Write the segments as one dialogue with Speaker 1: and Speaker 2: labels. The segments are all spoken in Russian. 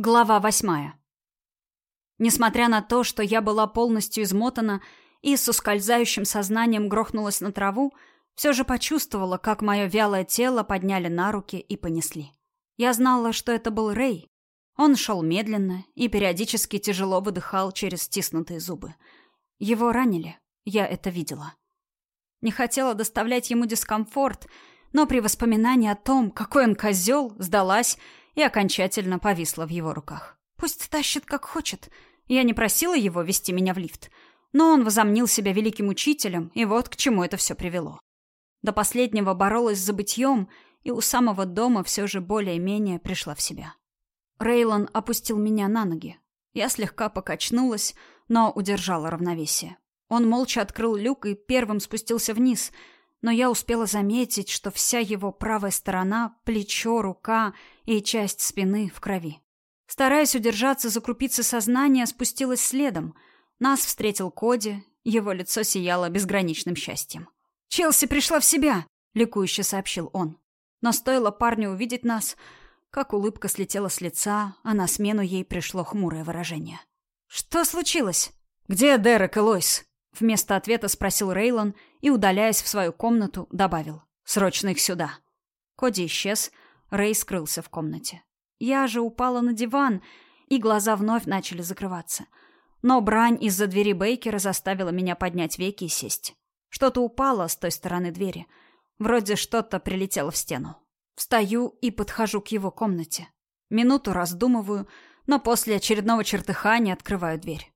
Speaker 1: Глава восьмая. Несмотря на то, что я была полностью измотана и с ускользающим сознанием грохнулась на траву, все же почувствовала, как мое вялое тело подняли на руки и понесли. Я знала, что это был Рэй. Он шел медленно и периодически тяжело выдыхал через стиснутые зубы. Его ранили, я это видела. Не хотела доставлять ему дискомфорт, но при воспоминании о том, какой он козел, сдалась и окончательно повисла в его руках. Пусть тащит как хочет. Я не просила его вести меня в лифт, но он возомнил себя великим учителем, и вот к чему это все привело. До последнего боролась с забытьем, и у самого дома все же более-менее пришла в себя. Рейлон опустил меня на ноги. Я слегка покачнулась, но удержала равновесие. Он молча открыл люк и первым спустился вниз — но я успела заметить, что вся его правая сторона, плечо, рука и часть спины в крови. Стараясь удержаться за крупицы сознания, спустилась следом. Нас встретил Коди, его лицо сияло безграничным счастьем. «Челси пришла в себя!» — ликующе сообщил он. Но стоило парню увидеть нас, как улыбка слетела с лица, а на смену ей пришло хмурое выражение. «Что случилось?» «Где Дерек и Лойс?» Вместо ответа спросил Рейлон и, удаляясь в свою комнату, добавил «Срочно их сюда». Коди исчез, Рей скрылся в комнате. Я же упала на диван, и глаза вновь начали закрываться. Но брань из-за двери Бейкера заставила меня поднять веки и сесть. Что-то упало с той стороны двери. Вроде что-то прилетело в стену. Встаю и подхожу к его комнате. Минуту раздумываю, но после очередного чертыхания открываю дверь.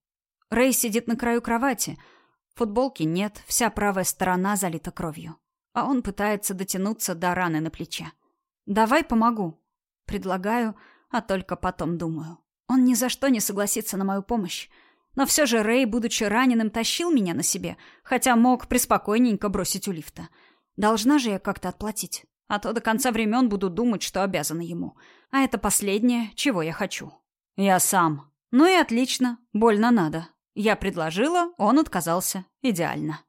Speaker 1: Рэй сидит на краю кровати — Футболки нет, вся правая сторона залита кровью. А он пытается дотянуться до раны на плече. «Давай помогу». Предлагаю, а только потом думаю. Он ни за что не согласится на мою помощь. Но все же Рэй, будучи раненым, тащил меня на себе, хотя мог преспокойненько бросить у лифта. Должна же я как-то отплатить. А то до конца времен буду думать, что обязана ему. А это последнее, чего я хочу. Я сам. Ну и отлично. Больно надо. Я предложила, он отказался. Идеально.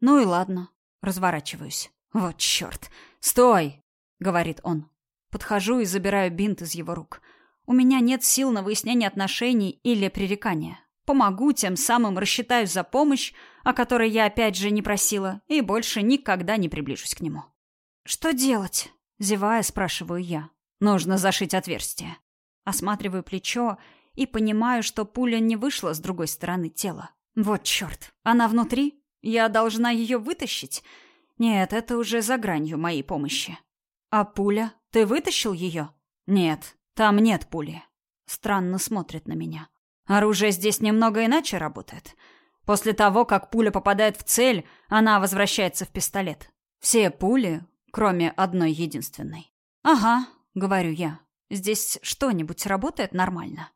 Speaker 1: Ну и ладно. Разворачиваюсь. Вот черт. Стой! Говорит он. Подхожу и забираю бинт из его рук. У меня нет сил на выяснение отношений или пререкания. Помогу, тем самым рассчитаюсь за помощь, о которой я опять же не просила, и больше никогда не приближусь к нему. «Что делать?» — зевая, спрашиваю я. «Нужно зашить отверстие». Осматриваю плечо и понимаю, что пуля не вышла с другой стороны тела. Вот черт, она внутри? Я должна ее вытащить? Нет, это уже за гранью моей помощи. А пуля? Ты вытащил ее? Нет, там нет пули. Странно смотрит на меня. Оружие здесь немного иначе работает. После того, как пуля попадает в цель, она возвращается в пистолет. Все пули, кроме одной единственной. «Ага», — говорю я. «Здесь что-нибудь работает нормально?»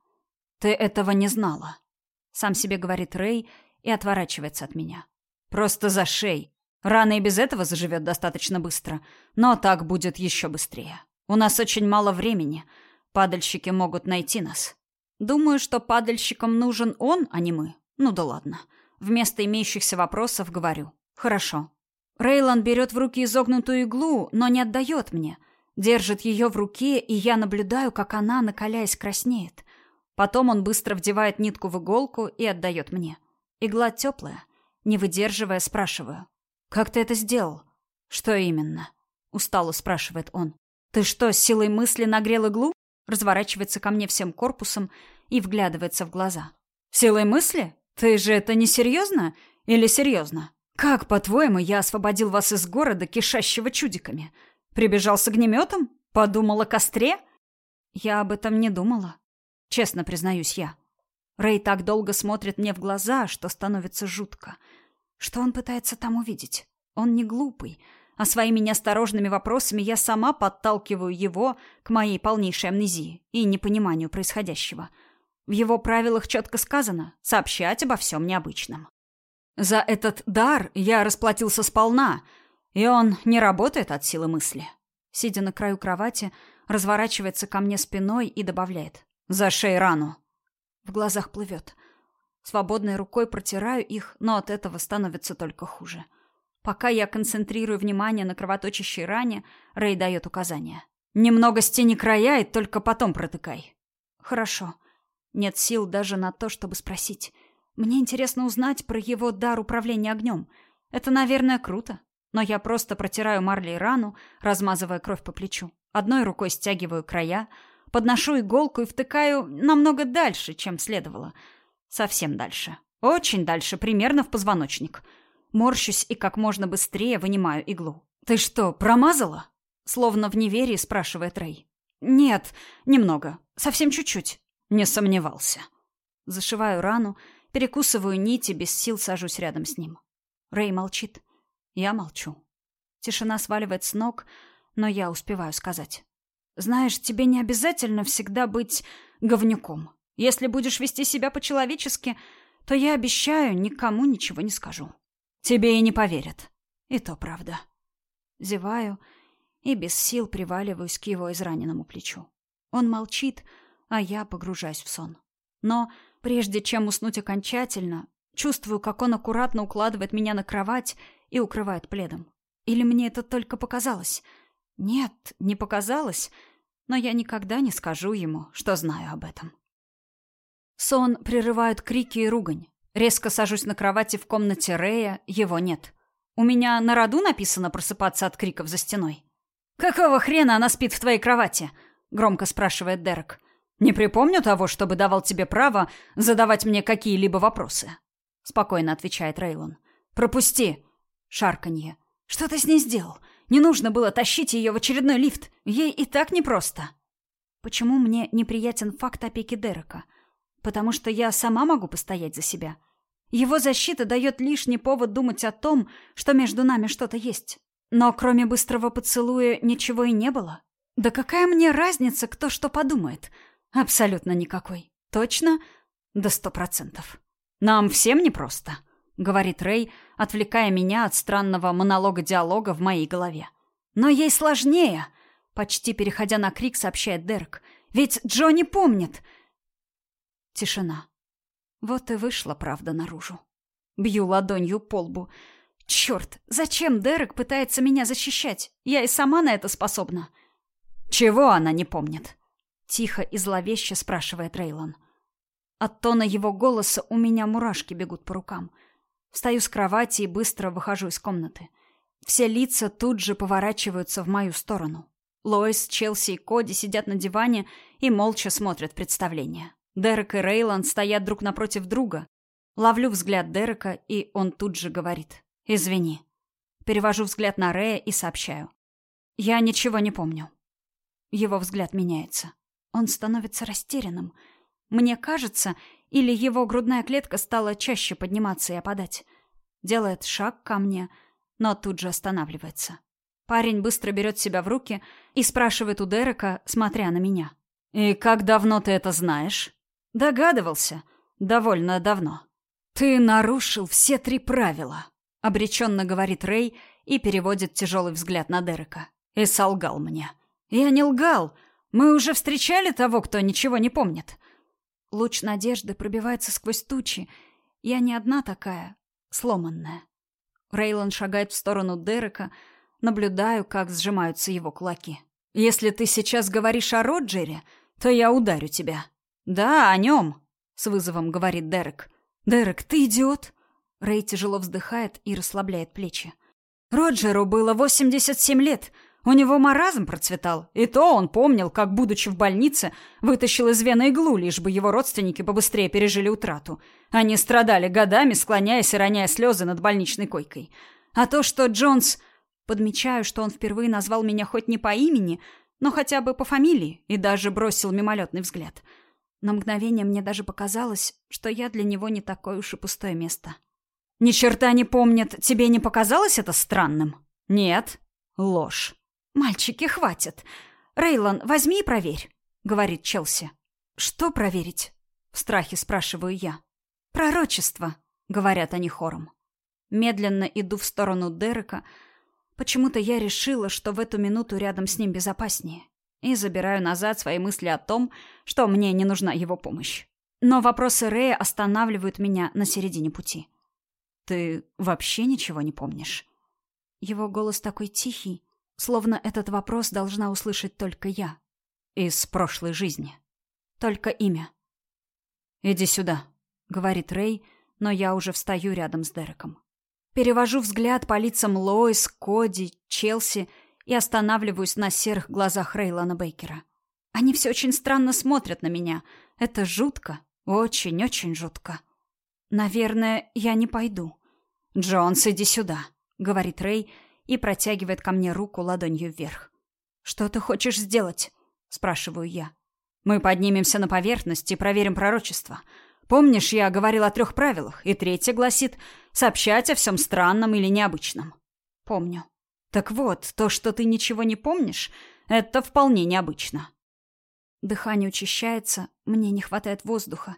Speaker 1: «Ты этого не знала», — сам себе говорит Рэй и отворачивается от меня. «Просто за шей. Рана и без этого заживет достаточно быстро, но так будет еще быстрее. У нас очень мало времени. Падальщики могут найти нас. Думаю, что падальщикам нужен он, а не мы. Ну да ладно. Вместо имеющихся вопросов говорю. Хорошо. Рейлан берет в руки изогнутую иглу, но не отдает мне. Держит ее в руке, и я наблюдаю, как она, накаляясь, краснеет. Потом он быстро вдевает нитку в иголку и отдает мне. Игла теплая. Не выдерживая, спрашиваю. «Как ты это сделал?» «Что именно?» Устало спрашивает он. «Ты что, силой мысли нагрел иглу?» Разворачивается ко мне всем корпусом и вглядывается в глаза. «Силой мысли? Ты же это не серьезно? Или серьезно? Как, по-твоему, я освободил вас из города, кишащего чудиками? Прибежал с огнеметом? Подумал о костре?» «Я об этом не думала», Честно признаюсь я. Рэй так долго смотрит мне в глаза, что становится жутко. Что он пытается там увидеть? Он не глупый, а своими неосторожными вопросами я сама подталкиваю его к моей полнейшей амнезии и непониманию происходящего. В его правилах четко сказано сообщать обо всем необычном. За этот дар я расплатился сполна, и он не работает от силы мысли. Сидя на краю кровати, разворачивается ко мне спиной и добавляет. Зашей рану. В глазах плывет. Свободной рукой протираю их, но от этого становится только хуже. Пока я концентрирую внимание на кровоточащей ране, Рэй дает указания. «Немного стени края и только потом протыкай». Хорошо. Нет сил даже на то, чтобы спросить. Мне интересно узнать про его дар управления огнем. Это, наверное, круто. Но я просто протираю марлей рану, размазывая кровь по плечу. Одной рукой стягиваю края, подношу иголку и втыкаю намного дальше, чем следовало. Совсем дальше. Очень дальше, примерно в позвоночник. Морщусь и как можно быстрее вынимаю иглу. «Ты что, промазала?» Словно в неверии спрашивает Рэй. «Нет, немного. Совсем чуть-чуть». Не сомневался. Зашиваю рану, перекусываю нити, без сил сажусь рядом с ним. Рэй молчит. Я молчу. Тишина сваливает с ног, но я успеваю сказать. «Знаешь, тебе не обязательно всегда быть говнюком. Если будешь вести себя по-человечески, то я обещаю, никому ничего не скажу. Тебе и не поверят. И то правда». Зеваю и без сил приваливаюсь к его израненному плечу. Он молчит, а я погружаюсь в сон. Но прежде чем уснуть окончательно, чувствую, как он аккуратно укладывает меня на кровать и укрывает пледом. Или мне это только показалось? Нет, не показалось, но я никогда не скажу ему, что знаю об этом. Сон прерывают крики и ругань. Резко сажусь на кровати в комнате Рея, его нет. У меня на роду написано просыпаться от криков за стеной. «Какого хрена она спит в твоей кровати?» — громко спрашивает Дерек. «Не припомню того, чтобы давал тебе право задавать мне какие-либо вопросы», — спокойно отвечает Рейлон. «Пропусти!» — шарканье. «Что ты с ней сделал? Не нужно было тащить ее в очередной лифт. Ей и так непросто». Почему мне неприятен факт опеки Дерека? Потому что я сама могу постоять за себя. Его защита дает лишний повод думать о том, что между нами что-то есть. Но кроме быстрого поцелуя ничего и не было. Да какая мне разница, кто что подумает? Абсолютно никакой. Точно? До сто процентов. Нам всем непросто, говорит Рэй, отвлекая меня от странного монолога-диалога в моей голове. Но ей сложнее, почти переходя на крик, сообщает Дерек. Ведь Джонни помнит. Тишина. Вот и вышла правда наружу. Бью ладонью по лбу. Черт, зачем Дерек пытается меня защищать? Я и сама на это способна. Чего она не помнит? Тихо и зловеще спрашивает Рейлон. От тона его голоса у меня мурашки бегут по рукам. Встаю с кровати и быстро выхожу из комнаты. Все лица тут же поворачиваются в мою сторону. Лоис, Челси и Коди сидят на диване и молча смотрят представление. Дерек и Рейланд стоят друг напротив друга. Ловлю взгляд Дерека, и он тут же говорит. «Извини». Перевожу взгляд на Рея и сообщаю. «Я ничего не помню». Его взгляд меняется. Он становится растерянным. Мне кажется, или его грудная клетка стала чаще подниматься и опадать. Делает шаг ко мне, но тут же останавливается. Парень быстро берет себя в руки и спрашивает у Дерека, смотря на меня. «И как давно ты это знаешь?» Догадывался. Довольно давно. Ты нарушил все три правила, обреченно говорит Рэй и переводит тяжелый взгляд на Дерека. И солгал мне. Я не лгал. Мы уже встречали того, кто ничего не помнит. Луч надежды пробивается сквозь тучи. Я не одна такая, сломанная. Рейлон шагает в сторону Дерека, наблюдаю, как сжимаются его кулаки. Если ты сейчас говоришь о Роджере, то я ударю тебя. «Да, о нем», — с вызовом говорит Дерек. «Дерек, ты идиот?» Рэй тяжело вздыхает и расслабляет плечи. «Роджеру было 87 лет. У него маразм процветал. И то он помнил, как, будучи в больнице, вытащил из вены иглу, лишь бы его родственники побыстрее пережили утрату. Они страдали годами, склоняясь и роняя слезы над больничной койкой. А то, что Джонс... Подмечаю, что он впервые назвал меня хоть не по имени, но хотя бы по фамилии, и даже бросил мимолетный взгляд — на мгновение мне даже показалось, что я для него не такое уж и пустое место. «Ни черта не помнит. Тебе не показалось это странным?» «Нет». «Ложь». «Мальчики, хватит. Рейлон, возьми и проверь», — говорит Челси. «Что проверить?» — в страхе спрашиваю я. «Пророчество», — говорят они хором. Медленно иду в сторону Дерека. Почему-то я решила, что в эту минуту рядом с ним безопаснее и забираю назад свои мысли о том, что мне не нужна его помощь. Но вопросы Рэя останавливают меня на середине пути. «Ты вообще ничего не помнишь?» Его голос такой тихий, словно этот вопрос должна услышать только я. Из прошлой жизни. Только имя.
Speaker 2: «Иди сюда», — говорит Рэй, но я уже встаю рядом с Дереком.
Speaker 1: Перевожу взгляд по лицам Лоис, Коди, Челси и останавливаюсь на серых глазах Рейлана Бейкера. Они все очень странно смотрят на меня. Это жутко. Очень-очень жутко. Наверное, я не пойду. «Джонс, иди сюда», — говорит Рэй и протягивает ко мне руку ладонью вверх. «Что ты хочешь сделать?» — спрашиваю я. «Мы поднимемся на поверхность и проверим пророчество. Помнишь, я говорил о трех правилах, и третье гласит «сообщать о всем странном или необычном». Помню. Так вот, то, что ты ничего не помнишь, это вполне необычно. Дыхание учащается, мне не хватает воздуха,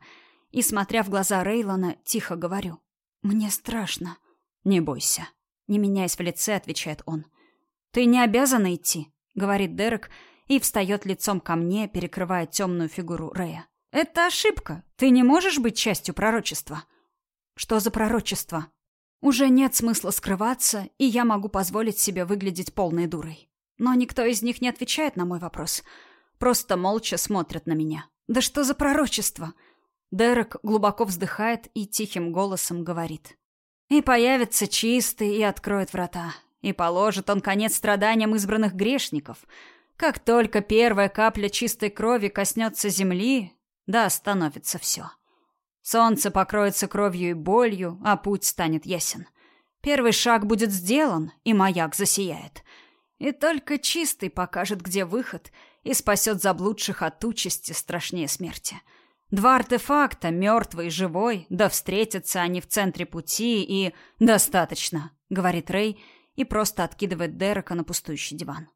Speaker 1: и, смотря в глаза Рейлона, тихо говорю. «Мне страшно». «Не бойся», — не меняясь в лице, отвечает он. «Ты не обязана идти», — говорит Дерек, и встает лицом ко мне, перекрывая темную фигуру Рэя. Это ошибка. Ты не можешь быть частью пророчества. Что за пророчество? Уже нет смысла скрываться, и я могу позволить себе выглядеть полной дурой. Но никто из них не отвечает на мой вопрос. Просто молча смотрят на меня. Да что за пророчество? Дерек глубоко вздыхает и тихим голосом говорит. И появится чистый и откроет врата. И положит он конец страданиям избранных грешников. Как только первая капля чистой крови коснется земли, да остановится все. Солнце покроется кровью и болью, а путь станет ясен. Первый шаг будет сделан, и маяк засияет. И только чистый покажет, где выход, и спасет заблудших от участи страшнее смерти. Два артефакта, мертвый и живой, да встретятся они в центре пути, и... «Достаточно», — говорит Рэй, и просто откидывает Дерека на пустующий диван.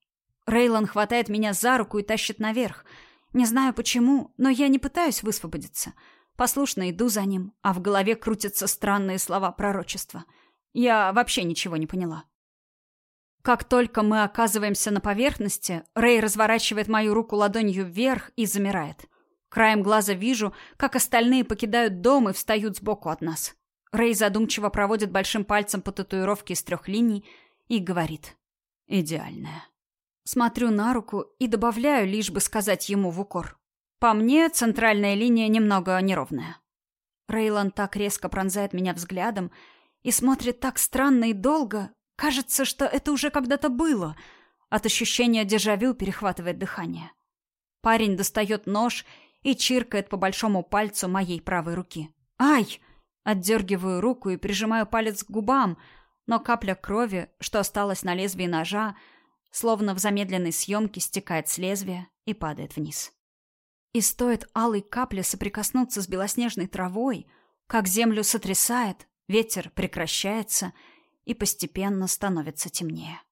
Speaker 1: Рейлан хватает меня за руку и тащит наверх — не знаю почему, но я не пытаюсь высвободиться. Послушно иду за ним, а в голове крутятся странные слова пророчества. Я вообще ничего не поняла. Как только мы оказываемся на поверхности, Рэй разворачивает мою руку ладонью вверх и замирает. Краем глаза вижу, как остальные покидают дом и встают сбоку от нас. Рэй задумчиво проводит большим пальцем по татуировке из трех линий и говорит «Идеальная». Смотрю на руку и добавляю, лишь бы сказать ему в укор. По мне, центральная линия немного неровная. Рейлан так резко пронзает меня взглядом и смотрит так странно и долго. Кажется, что это уже когда-то было. От ощущения дежавю перехватывает дыхание. Парень достает нож и чиркает по большому пальцу моей правой руки. «Ай!» Отдергиваю руку и прижимаю палец к губам, но капля крови, что осталась на лезвии ножа, словно в замедленной съемке стекает с лезвия и падает вниз. И стоит алой капле соприкоснуться с белоснежной травой, как землю сотрясает, ветер прекращается и постепенно становится темнее.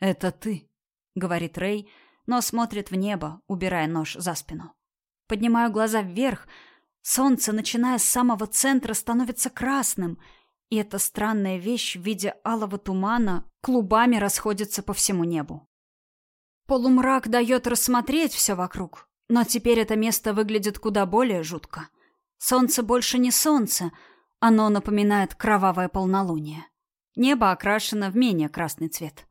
Speaker 1: «Это ты», — говорит Рэй, но смотрит в небо, убирая нож за спину. Поднимаю глаза вверх, солнце, начиная с самого центра, становится красным — и эта странная вещь в виде алого тумана клубами расходится по всему небу. Полумрак дает рассмотреть все вокруг, но теперь это место выглядит куда более жутко. Солнце больше не солнце, оно напоминает кровавое полнолуние. Небо окрашено в менее красный цвет.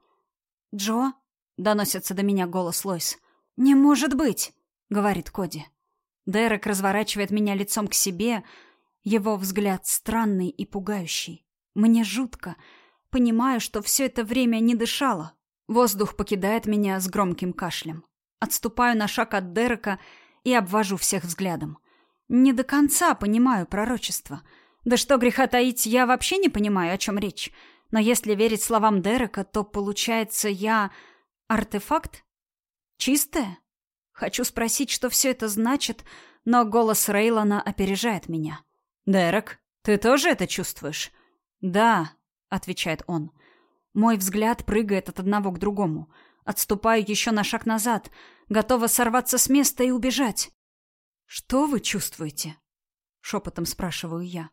Speaker 1: «Джо?» — доносится до меня голос Лойс. «Не может быть!» — говорит Коди. Дерек разворачивает меня лицом к себе — его взгляд странный и пугающий. Мне жутко. Понимаю, что все это время не дышала. Воздух покидает меня с громким кашлем. Отступаю на шаг от Дерека и обвожу всех взглядом. Не до конца понимаю пророчество. Да что греха таить, я вообще не понимаю, о чем речь. Но если верить словам Дерека, то получается я... артефакт? Чистая? Хочу спросить, что все это значит, но голос Рейлона опережает меня. «Дерек, ты тоже это чувствуешь?» «Да», — отвечает он. Мой взгляд прыгает от одного к другому. Отступаю еще на шаг назад, готова сорваться с места и убежать. «Что вы чувствуете?» — шепотом спрашиваю я.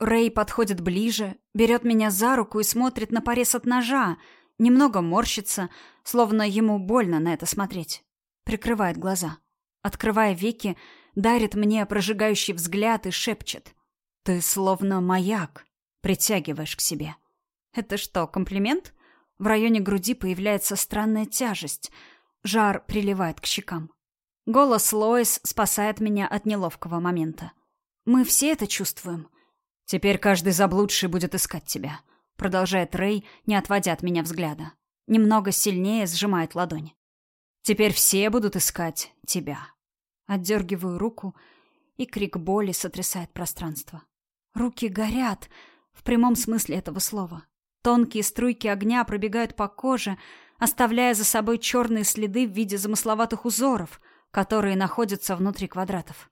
Speaker 1: Рэй подходит ближе, берет меня за руку и смотрит на порез от ножа, немного морщится, словно ему больно на это смотреть. Прикрывает глаза. Открывая веки, дарит мне прожигающий взгляд и шепчет. Ты словно маяк, притягиваешь к себе. Это что, комплимент? В районе груди появляется странная тяжесть. Жар приливает к щекам. Голос Лоис спасает меня от неловкого момента. Мы все это чувствуем.
Speaker 2: Теперь каждый заблудший будет искать тебя, продолжает Рэй, не отводя от меня взгляда. Немного сильнее сжимает ладонь. Теперь все будут искать тебя. Отдергиваю руку, и крик боли сотрясает пространство. Руки горят, в прямом смысле этого слова. Тонкие струйки огня пробегают по коже, оставляя за собой черные следы в виде замысловатых узоров, которые находятся внутри квадратов.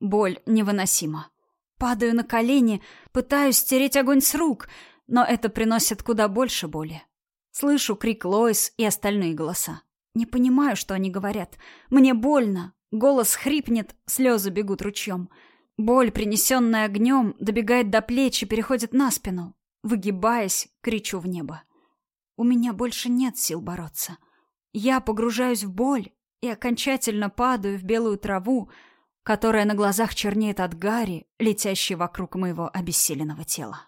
Speaker 2: Боль невыносима. Падаю на колени, пытаюсь стереть огонь с рук, но это приносит куда больше боли. Слышу крик Лоис и остальные голоса. Не понимаю, что они говорят. Мне больно. Голос хрипнет, слезы бегут ручьем. Боль, принесенная огнем, добегает до плеч и переходит на спину. Выгибаясь, кричу в небо. У меня больше нет сил бороться. Я погружаюсь в боль и окончательно падаю в белую траву, которая на глазах чернеет от гари, летящей вокруг моего обессиленного тела.